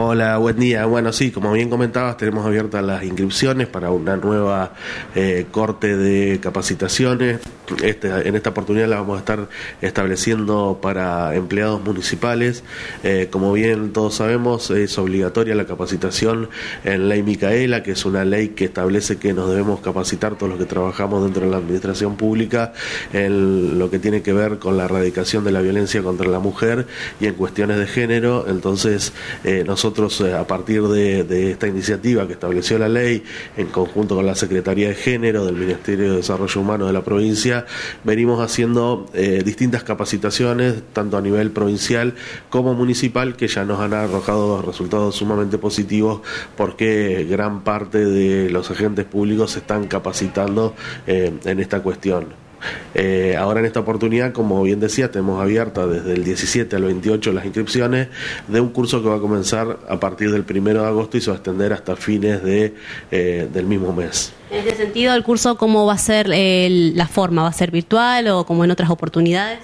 Hola, buen día. Bueno, sí, como bien comentabas, tenemos abiertas las inscripciones para una nueva eh, corte de capacitaciones. En esta oportunidad la vamos a estar estableciendo para empleados municipales. Eh, como bien todos sabemos, es obligatoria la capacitación en ley Micaela, que es una ley que establece que nos debemos capacitar todos los que trabajamos dentro de la administración pública en lo que tiene que ver con la erradicación de la violencia contra la mujer y en cuestiones de género. Entonces, eh, nosotros eh, a partir de, esta iniciativa que estableció la ley en conjunto con la Secretaría de Género del Ministerio de Desarrollo Humano de la provincia, venimos haciendo eh, distintas capacitaciones, tanto a nivel provincial como municipal, que ya nos han arrojado resultados sumamente positivos porque gran parte de los agentes públicos se están capacitando en esta cuestión. Eh, ahora en esta oportunidad, como bien decía, tenemos abierta desde el 17 al 28 las inscripciones de un curso que va a comenzar a partir del 1 de agosto y se va a extender hasta fines de, eh, del mismo mes. En ese sentido, ¿el curso cómo va a ser eh, la forma? ¿Va a ser virtual o como en otras oportunidades?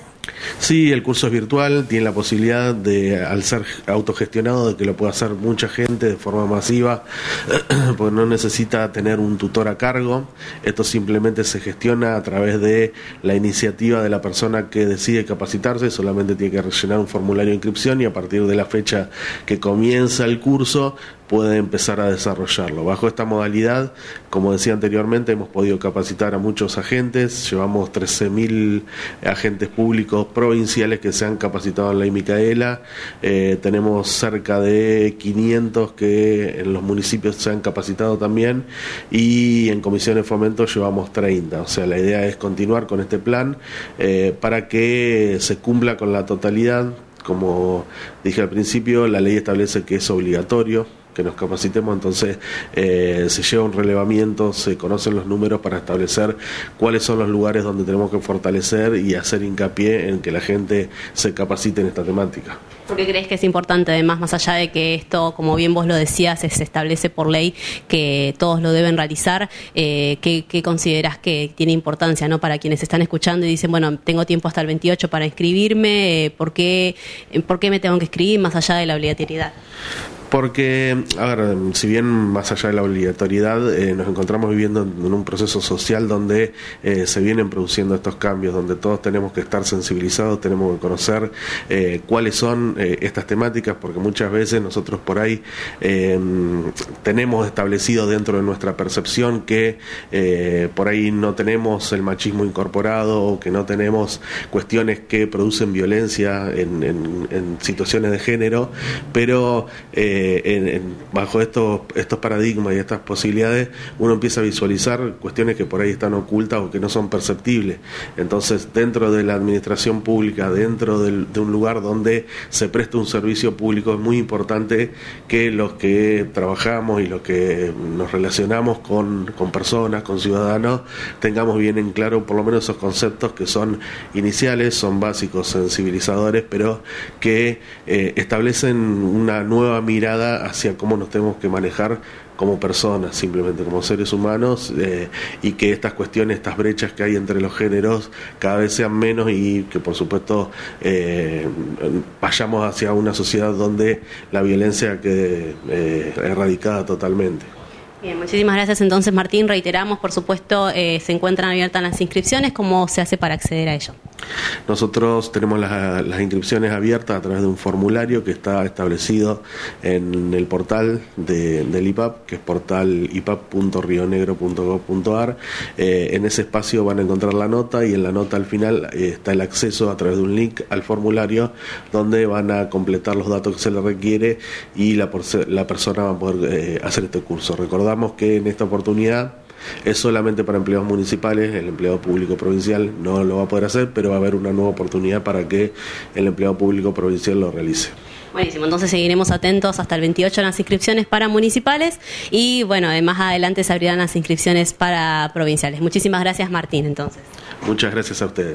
Sí, el curso es virtual, tiene la posibilidad de, al ser autogestionado, de que lo pueda hacer mucha gente de forma masiva, porque no necesita tener un tutor a cargo. Esto simplemente se gestiona a través de la iniciativa de la persona que decide capacitarse, solamente tiene que rellenar un formulario de inscripción y a partir de la fecha que comienza el curso puede empezar a desarrollarlo. Bajo esta modalidad, como decía anteriormente, hemos podido capacitar a muchos agentes, llevamos 13.000 agentes públicos provinciales que se han capacitado en la Micaela, eh, tenemos cerca de 500 que en los municipios se han capacitado también. Y en comisiones de fomento llevamos 30, o sea, la idea es continuar con este plan eh, para que se cumpla con la totalidad. Como dije al principio, la ley establece que es obligatorio que nos capacitemos, entonces eh, se lleva un relevamiento, se conocen los números para establecer cuáles son los lugares donde tenemos que fortalecer y hacer hincapié en que la gente se capacite en esta temática. ¿Por qué crees que es importante, además, más allá de que esto, como bien vos lo decías, se establece por ley que todos lo deben realizar? Eh, ¿qué, consideras que tiene importancia no para quienes están escuchando y dicen, bueno, tengo tiempo hasta el 28 para inscribirme? Eh, ¿por, qué, ¿Por qué me tengo que inscribir más allá de la obligatoriedad? Porque, a ver, si bien más allá de la obligatoriedad, eh, nos encontramos viviendo en un proceso social donde eh, se vienen produciendo estos cambios, donde todos tenemos que estar sensibilizados, tenemos que conocer eh, cuáles son estas temáticas, porque muchas veces nosotros por ahí tenemos establecido dentro de nuestra percepción que por ahí no tenemos el machismo incorporado que no tenemos cuestiones que producen violencia en, en situaciones de género, pero bajo estos, estos paradigmas y estas posibilidades, uno empieza a visualizar cuestiones que por ahí están ocultas o que no son perceptibles. Entonces, dentro de la administración pública, dentro de un lugar donde se presta un servicio público, es muy importante que los que trabajamos y los que nos relacionamos con, con personas, con ciudadanos, tengamos bien en claro por lo menos esos conceptos que son iniciales, son básicos, sensibilizadores, pero que eh, establecen una nueva mirada hacia cómo nos tenemos que manejar como personas, simplemente como seres humanos, eh, y que estas cuestiones, estas brechas que hay entre los géneros cada vez sean menos y que por supuesto eh, vayamos hacia una sociedad donde la violencia quede eh, erradicada totalmente. Bien, muchísimas gracias entonces Martín. Reiteramos, por supuesto, se encuentran abiertas las inscripciones. ¿Cómo se hace para acceder a ello? Nosotros tenemos las, inscripciones abiertas a través de un formulario que está establecido en el portal del IPAP, que es portal ipap.rionegro.gov.ar. Eh, en ese espacio van a encontrar la nota y en la nota al final eh, está el acceso a través de un link al formulario donde van a completar los datos que se les requiere y la, la persona va a poder eh, hacer este curso. Recordamos que en esta oportunidad es solamente para empleados municipales, el empleado público provincial no lo va a poder hacer, pero va a haber una nueva oportunidad para que el empleado público provincial lo realice. Buenísimo, entonces seguiremos atentos hasta el 28 en las inscripciones para municipales y bueno, más adelante se abrirán las inscripciones para provinciales. Muchísimas gracias Martín entonces. Muchas gracias a ustedes.